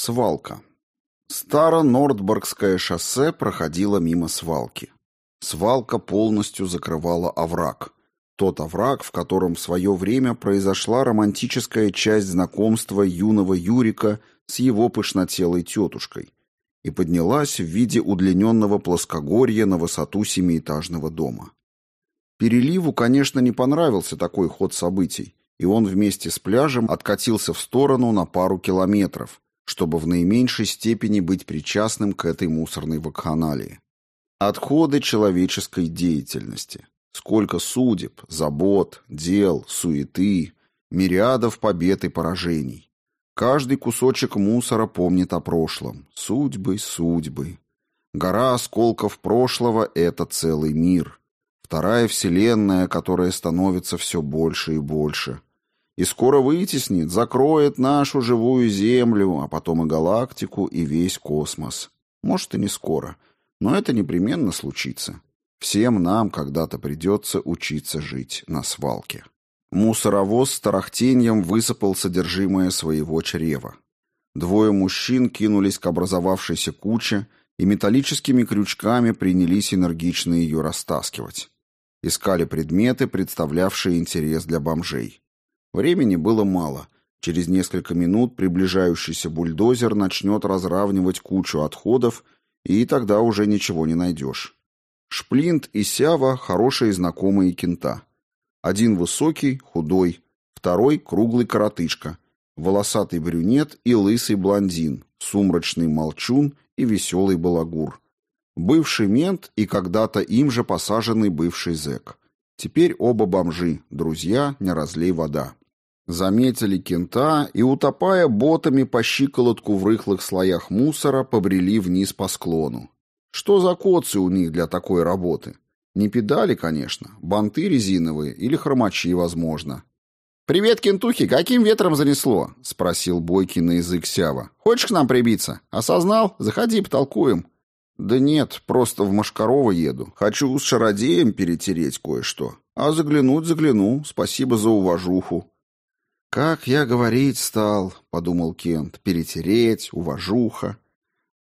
Свалка. Старо-Нордборгское шоссе проходило мимо свалки. Свалка полностью закрывала овраг. Тот овраг, в котором в свое время произошла романтическая часть знакомства юного Юрика с его пышнотелой тетушкой и поднялась в виде удлиненного плоскогорья на высоту семиэтажного дома. Переливу, конечно, не понравился такой ход событий, и он вместе с пляжем откатился в сторону на пару километров, чтобы в наименьшей степени быть причастным к этой мусорной вакханалии. Отходы человеческой деятельности. Сколько судеб, забот, дел, суеты, мириадов побед и поражений. Каждый кусочек мусора помнит о прошлом. Судьбы, судьбы. Гора осколков прошлого — это целый мир. Вторая вселенная, которая становится все больше и больше и скоро вытеснит, закроет нашу живую Землю, а потом и галактику, и весь космос. Может, и не скоро, но это непременно случится. Всем нам когда-то придется учиться жить на свалке. Мусоровоз с тарахтеньем высыпал содержимое своего чрева. Двое мужчин кинулись к образовавшейся куче и металлическими крючками принялись энергично ее растаскивать. Искали предметы, представлявшие интерес для бомжей. Времени было мало. Через несколько минут приближающийся бульдозер начнет разравнивать кучу отходов, и тогда уже ничего не найдешь. Шплинт и Сява – хорошие знакомые кента. Один высокий, худой, второй – круглый коротышка, волосатый брюнет и лысый блондин, сумрачный молчун и веселый балагур. Бывший мент и когда-то им же посаженный бывший зэк. Теперь оба бомжи, друзья, не разлей вода. Заметили кента и, утопая ботами по щиколотку в рыхлых слоях мусора, побрели вниз по склону. Что за коцы у них для такой работы? Не педали, конечно, банты резиновые или хромачи, возможно. «Привет, кентухи, каким ветром занесло?» — спросил Бойкий на язык Сява. «Хочешь к нам прибиться? Осознал? Заходи, потолкуем». «Да нет, просто в Машкарова еду. Хочу с шародеем перетереть кое-что. А заглянуть загляну. Спасибо за уважуху». «Как я говорить стал», — подумал Кент, — «перетереть, уважуха».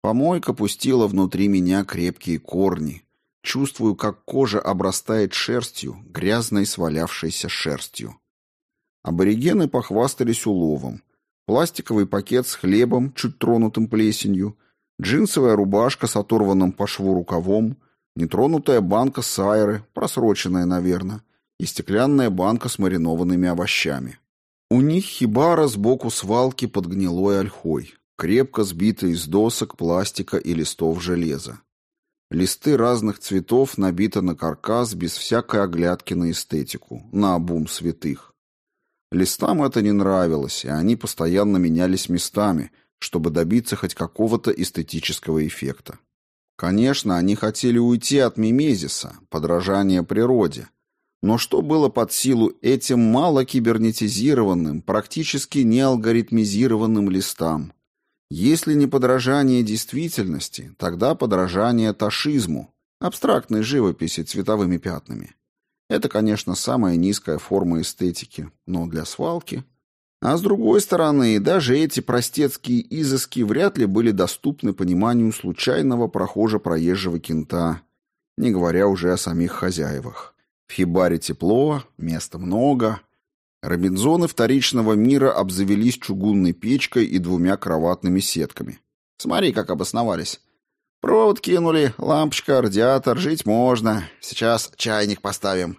Помойка пустила внутри меня крепкие корни. Чувствую, как кожа обрастает шерстью, грязной свалявшейся шерстью. Аборигены похвастались уловом. Пластиковый пакет с хлебом, чуть тронутым плесенью, джинсовая рубашка с оторванным по шву рукавом, нетронутая банка сайры, просроченная, наверное, и стеклянная банка с маринованными овощами. У них хибара сбоку свалки под гнилой ольхой, крепко сбитая из досок, пластика и листов железа. Листы разных цветов набиты на каркас без всякой оглядки на эстетику, на обум святых. Листам это не нравилось, и они постоянно менялись местами – чтобы добиться хоть какого-то эстетического эффекта. Конечно, они хотели уйти от мимезиса, подражания природе. Но что было под силу этим мало кибернетизированным, практически не алгоритмизированным листам? Если не подражание действительности, тогда подражание ташизму, абстрактной живописи цветовыми пятнами. Это, конечно, самая низкая форма эстетики, но для свалки а с другой стороны, даже эти простецкие изыски вряд ли были доступны пониманию случайного прохожа-проезжего кента, не говоря уже о самих хозяевах. В хибаре тепло, места много. Робинзоны вторичного мира обзавелись чугунной печкой и двумя кроватными сетками. Смотри, как обосновались. Провод кинули, лампочка, радиатор, жить можно. Сейчас чайник поставим.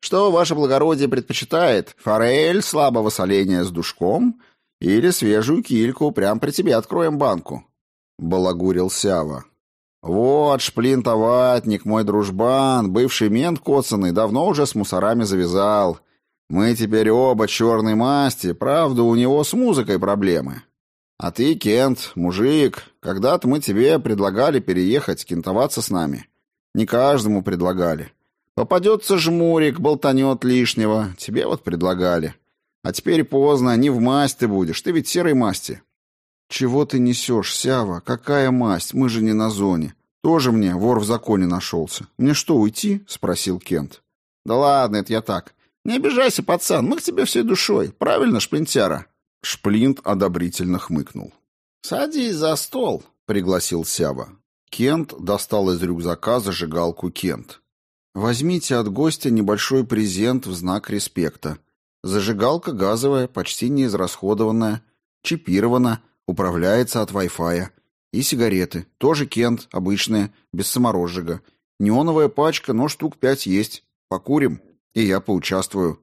Что ваше благородие предпочитает? Форель слабого соления с душком или свежую кильку? Прям при тебе откроем банку. Балагурил Сява. Вот, шплинтоватник, мой дружбан, бывший мент коцанный, давно уже с мусорами завязал. Мы теперь оба черной масти, правда, у него с музыкой проблемы. А ты, Кент, мужик, когда-то мы тебе предлагали переехать, кентоваться с нами. Не каждому предлагали. Попадется жмурик, болтанет лишнего. Тебе вот предлагали. А теперь поздно, не в масть ты будешь. Ты ведь серой масти. Чего ты несешь, Сява? Какая масть? Мы же не на зоне. Тоже мне вор в законе нашелся. Мне что, уйти? Спросил Кент. Да ладно, это я так. Не обижайся, пацан, мы к тебе всей душой. Правильно, шплинтяра? Шплинт одобрительно хмыкнул. «Садись за стол», — пригласил Сява. Кент достал из рюкзака зажигалку Кент. «Возьмите от гостя небольшой презент в знак респекта. Зажигалка газовая, почти неизрасходованная, чипирована, управляется от Wi-Fi. И сигареты, тоже Кент, обычные, без саморозжига. Неоновая пачка, но штук пять есть. Покурим, и я поучаствую».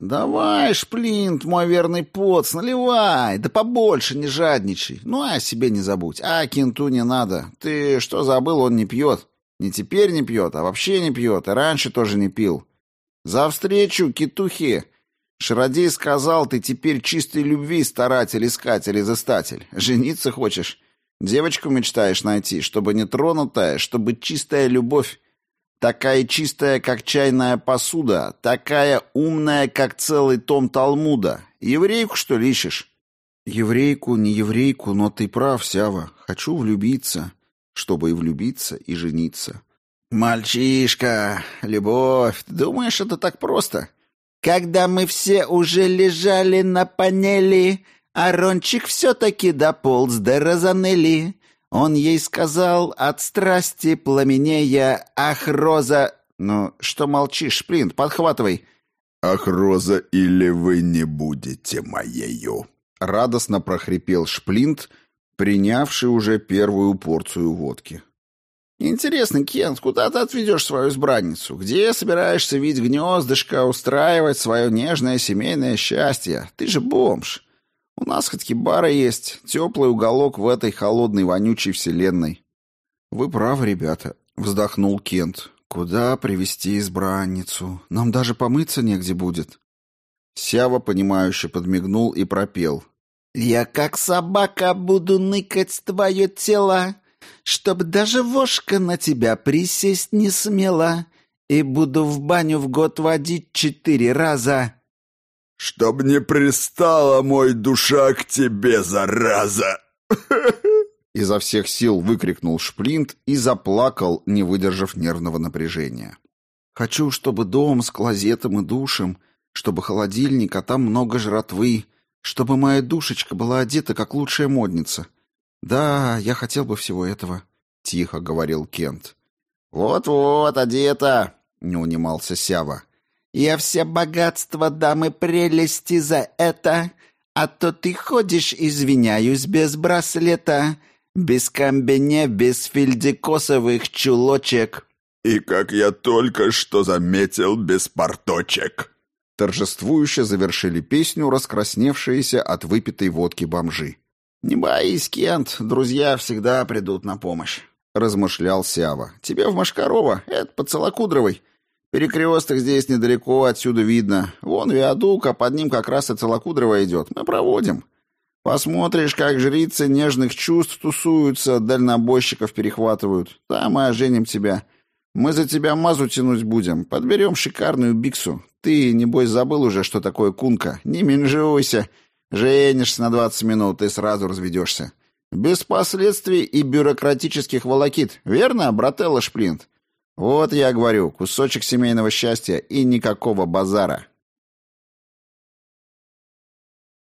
«Давай, Шплинт, мой верный поц, наливай, да побольше, не жадничай. Ну, а себе не забудь. А кенту не надо. Ты что забыл, он не пьет. Не теперь не пьет, а вообще не пьет, и раньше тоже не пил. За встречу, китухи. Шародей сказал, ты теперь чистой любви старатель, искатель, изыстатель. Жениться хочешь? Девочку мечтаешь найти, чтобы не тронутая, чтобы чистая любовь. Такая чистая, как чайная посуда, такая умная, как целый том Талмуда. Еврейку, что ли, ищешь?» «Еврейку, не еврейку, но ты прав, Сява. Хочу влюбиться, чтобы и влюбиться, и жениться». «Мальчишка, любовь, ты думаешь, это так просто? Когда мы все уже лежали на панели, Арончик все-таки дополз до Розанелли. Он ей сказал от страсти пламенея, «Ах, Роза...» «Ну, что молчишь, Плинт, подхватывай». «Ах, Роза, или вы не будете моею?» Радостно прохрипел Шплинт, принявший уже первую порцию водки. «Интересно, Кент, куда ты отведешь свою избранницу? Где собираешься видеть гнездышко, устраивать свое нежное семейное счастье? Ты же бомж. У нас хоть хибара есть, теплый уголок в этой холодной вонючей вселенной. Вы правы, ребята, вздохнул Кент. Куда привести избранницу? Нам даже помыться негде будет. Сява, понимающе подмигнул и пропел. «Я как собака буду ныкать твое тело, Чтоб даже вошка на тебя присесть не смела, И буду в баню в год водить четыре раза». «Чтоб не пристала мой душа к тебе, зараза!» Изо всех сил выкрикнул Шплинт и заплакал, не выдержав нервного напряжения. «Хочу, чтобы дом с клозетом и душем, чтобы холодильник, а там много жратвы, чтобы моя душечка была одета, как лучшая модница. Да, я хотел бы всего этого», — тихо говорил Кент. «Вот-вот, одета!» — не унимался Сява. Я все богатства дамы прелести за это, а то ты ходишь, извиняюсь, без браслета, без комбине, без фильдикосовых чулочек». «И как я только что заметил, без порточек». Торжествующе завершили песню раскрасневшиеся от выпитой водки бомжи. «Не боись, Кент, друзья всегда придут на помощь», — размышлял Сява. «Тебе в Машкарова, это по Целокудровой. Перекресток здесь недалеко, отсюда видно. Вон виадук, а под ним как раз и Целокудрова идет. Мы проводим. Посмотришь, как жрицы нежных чувств тусуются, дальнобойщиков перехватывают. Там мы оженим тебя. Мы за тебя мазу тянуть будем. Подберем шикарную биксу. Ты, небось, забыл уже, что такое кунка. Не менжуйся. Женишься на 20 минут и сразу разведешься. Без последствий и бюрократических волокит. Верно, брателла Шплинт? Вот я говорю, кусочек семейного счастья и никакого базара.